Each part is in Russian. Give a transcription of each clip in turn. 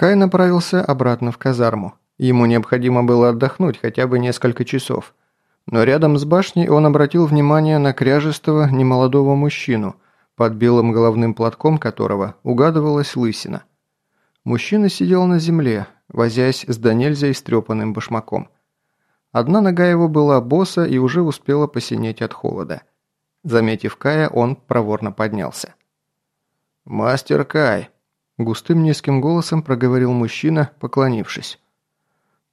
Кай направился обратно в казарму. Ему необходимо было отдохнуть хотя бы несколько часов. Но рядом с башней он обратил внимание на кряжестого немолодого мужчину, под белым головным платком которого угадывалась лысина. Мужчина сидел на земле, возясь с до нельзя истрепанным башмаком. Одна нога его была боса и уже успела посинеть от холода. Заметив Кая, он проворно поднялся. «Мастер Кай!» – густым низким голосом проговорил мужчина, поклонившись.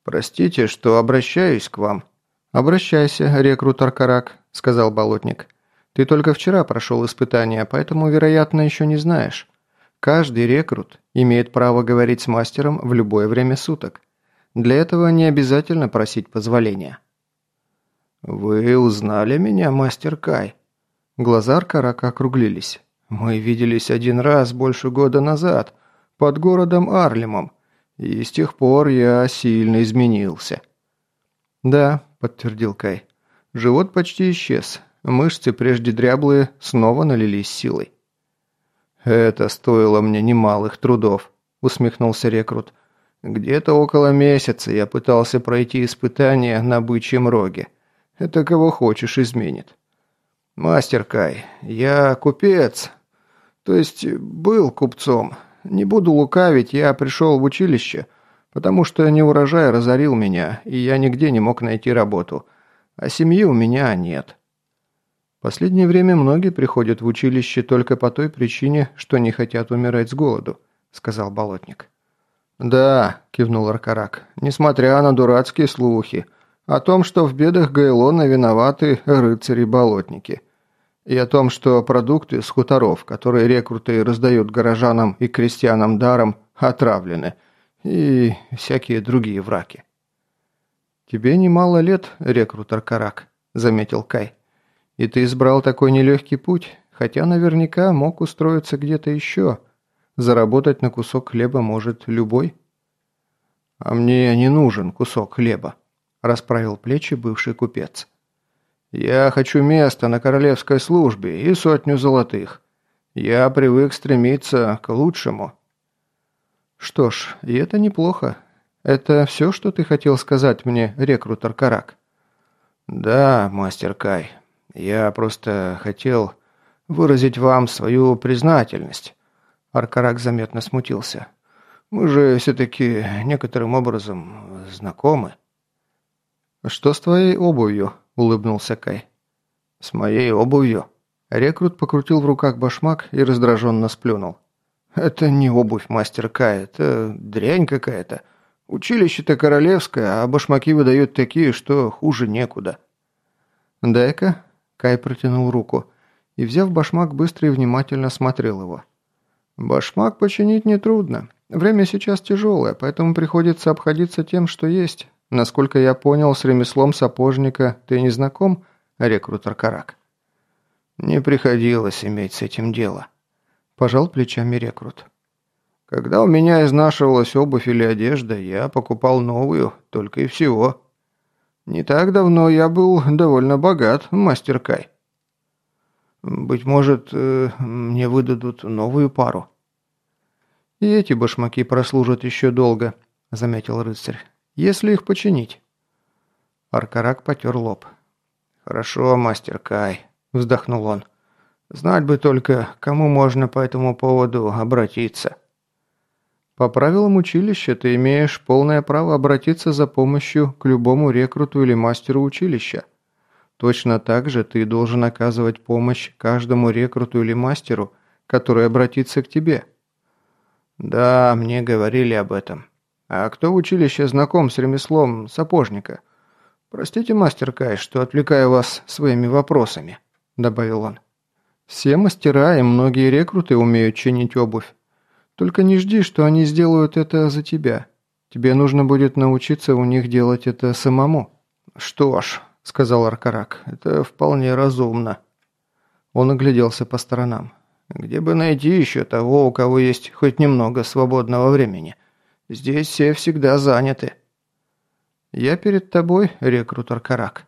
«Простите, что обращаюсь к вам». «Обращайся, рекрутер Карак», – сказал болотник. «Ты только вчера прошел испытание, поэтому, вероятно, еще не знаешь. Каждый рекрут имеет право говорить с мастером в любое время суток. Для этого не обязательно просить позволения». «Вы узнали меня, мастер Кай?» Глаза Аркарака округлились. «Мы виделись один раз больше года назад, под городом Арлемом, и с тех пор я сильно изменился». «Да», – подтвердил Кай. «Живот почти исчез. Мышцы, прежде дряблые, снова налились силой». «Это стоило мне немалых трудов», – усмехнулся рекрут. «Где-то около месяца я пытался пройти испытание на бычьем роге. Это кого хочешь изменит». «Мастер Кай, я купец. То есть был купцом. Не буду лукавить, я пришел в училище, потому что неурожай разорил меня, и я нигде не мог найти работу. А семьи у меня нет». Последнее время многие приходят в училище только по той причине, что не хотят умирать с голоду», — сказал Болотник. «Да», — кивнул Аркарак, — «несмотря на дурацкие слухи о том, что в бедах Гайлона виноваты рыцари-болотники и о том, что продукты с хуторов, которые рекруты раздают горожанам и крестьянам даром, отравлены, и всякие другие враки. «Тебе немало лет, рекрутер Карак», — заметил Кай. «И ты избрал такой нелегкий путь, хотя наверняка мог устроиться где-то еще. Заработать на кусок хлеба может любой». «А мне не нужен кусок хлеба», — расправил плечи бывший купец. Я хочу место на королевской службе и сотню золотых. Я привык стремиться к лучшему». «Что ж, и это неплохо. Это все, что ты хотел сказать мне, рекрутер Карак?» «Да, мастер Кай. Я просто хотел выразить вам свою признательность». Аркарак заметно смутился. «Мы же все-таки некоторым образом знакомы». «Что с твоей обувью?» Улыбнулся Кай. «С моей обувью?» Рекрут покрутил в руках башмак и раздраженно сплюнул. «Это не обувь, мастер Кай, это дрянь какая-то. Училище-то королевское, а башмаки выдают такие, что хуже некуда». «Дай-ка», — Кай протянул руку, и, взяв башмак, быстро и внимательно смотрел его. «Башмак починить нетрудно. Время сейчас тяжелое, поэтому приходится обходиться тем, что есть. Насколько я понял, с ремеслом сапожника ты не знаком, рекрутер Карак?» «Не приходилось иметь с этим дело», – пожал плечами рекрут. «Когда у меня изнашивалась обувь или одежда, я покупал новую, только и всего. Не так давно я был довольно богат, мастер Кай. Быть может, э, мне выдадут новую пару». «И эти башмаки прослужат еще долго», – заметил рыцарь если их починить». Аркарак потер лоб. «Хорошо, мастер Кай», – вздохнул он. «Знать бы только, кому можно по этому поводу обратиться». «По правилам училища ты имеешь полное право обратиться за помощью к любому рекруту или мастеру училища. Точно так же ты должен оказывать помощь каждому рекруту или мастеру, который обратится к тебе». «Да, мне говорили об этом», а кто в училище знаком с ремеслом сапожника? Простите, мастер Кай, что отвлекаю вас своими вопросами», – добавил он. «Все мастера и многие рекруты умеют чинить обувь. Только не жди, что они сделают это за тебя. Тебе нужно будет научиться у них делать это самому». «Что ж», – сказал Аркарак, – «это вполне разумно». Он огляделся по сторонам. «Где бы найти еще того, у кого есть хоть немного свободного времени?» Здесь все всегда заняты». «Я перед тобой, рекрут Аркарак».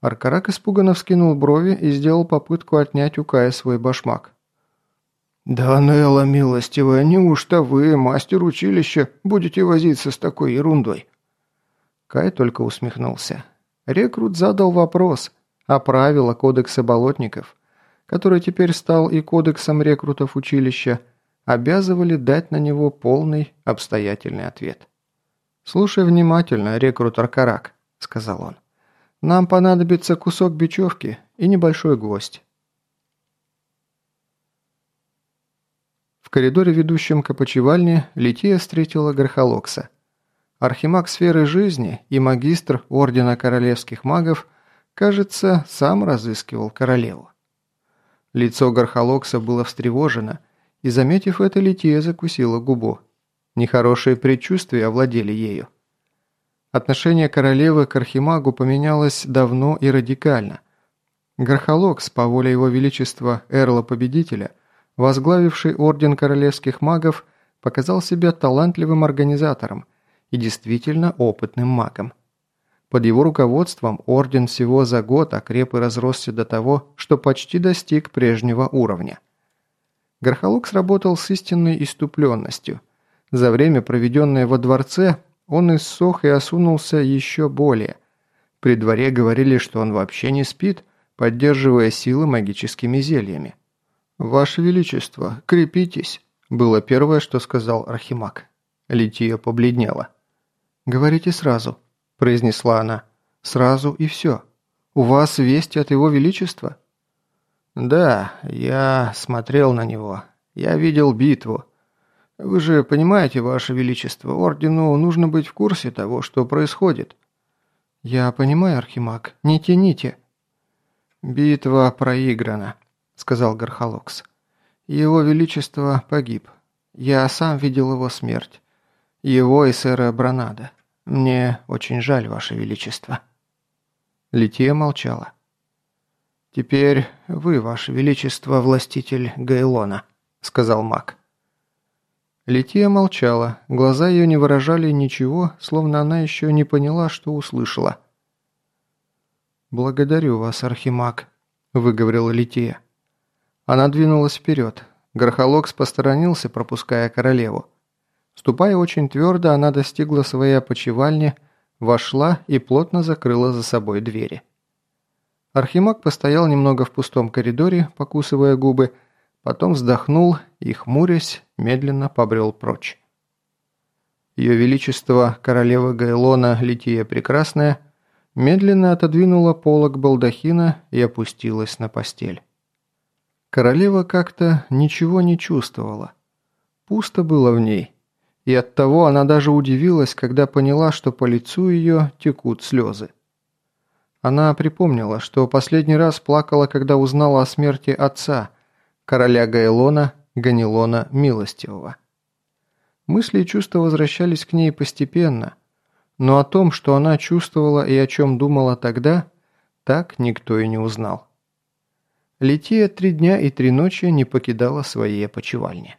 Аркарак испуганно вскинул брови и сделал попытку отнять у Кая свой башмак. «Да, Нелла, милостивая, неужто вы, мастер училища, будете возиться с такой ерундой?» Кай только усмехнулся. Рекрут задал вопрос о правила кодекса болотников, который теперь стал и кодексом рекрутов училища, обязывали дать на него полный обстоятельный ответ. «Слушай внимательно, рекрут Аркарак», — сказал он. «Нам понадобится кусок бечевки и небольшой гвоздь. коридоре, ведущем к опочивальне, Лития встретила Грохолокса. Архимаг сферы жизни и магистр Ордена Королевских Магов, кажется, сам разыскивал королеву. Лицо Гархолокса было встревожено, и, заметив это, Лития закусила губу. Нехорошие предчувствия овладели ею. Отношение королевы к Архимагу поменялось давно и радикально. Гархолокс, по воле его величества Эрла-победителя – возглавивший Орден Королевских Магов, показал себя талантливым организатором и действительно опытным магом. Под его руководством Орден всего за год окреп и разросся до того, что почти достиг прежнего уровня. Гархалук сработал с истинной иступленностью. За время, проведенное во дворце, он иссох и осунулся еще более. При дворе говорили, что он вообще не спит, поддерживая силы магическими зельями. «Ваше Величество, крепитесь», – было первое, что сказал Архимаг. Лития побледнела. «Говорите сразу», – произнесла она. «Сразу и все. У вас весть от Его Величества?» «Да, я смотрел на него. Я видел битву. Вы же понимаете, Ваше Величество, Ордену нужно быть в курсе того, что происходит». «Я понимаю, Архимаг. Не тяните». «Битва проиграна», сказал Гархалокс. «Его Величество погиб. Я сам видел его смерть. Его и сэра Бранада. Мне очень жаль, Ваше Величество». Лития молчала. «Теперь вы, Ваше Величество, властитель Гейлона», — сказал маг. Лития молчала, глаза ее не выражали ничего, словно она еще не поняла, что услышала. «Благодарю вас, Архимаг», — выговорила Лития. Она двинулась вперед. Грохолокс посторонился, пропуская королеву. Ступая очень твердо, она достигла своей опочивальни, вошла и плотно закрыла за собой двери. Архимаг постоял немного в пустом коридоре, покусывая губы, потом вздохнул и, хмурясь, медленно побрел прочь. Ее Величество, королева Гайлона Лития Прекрасная, медленно отодвинула полог балдахина и опустилась на постель. Королева как-то ничего не чувствовала. Пусто было в ней. И оттого она даже удивилась, когда поняла, что по лицу ее текут слезы. Она припомнила, что последний раз плакала, когда узнала о смерти отца, короля Гайлона Ганилона Милостивого. Мысли и чувства возвращались к ней постепенно, но о том, что она чувствовала и о чем думала тогда, так никто и не узнал. Лития три дня и три ночи не покидала своей опочивальни.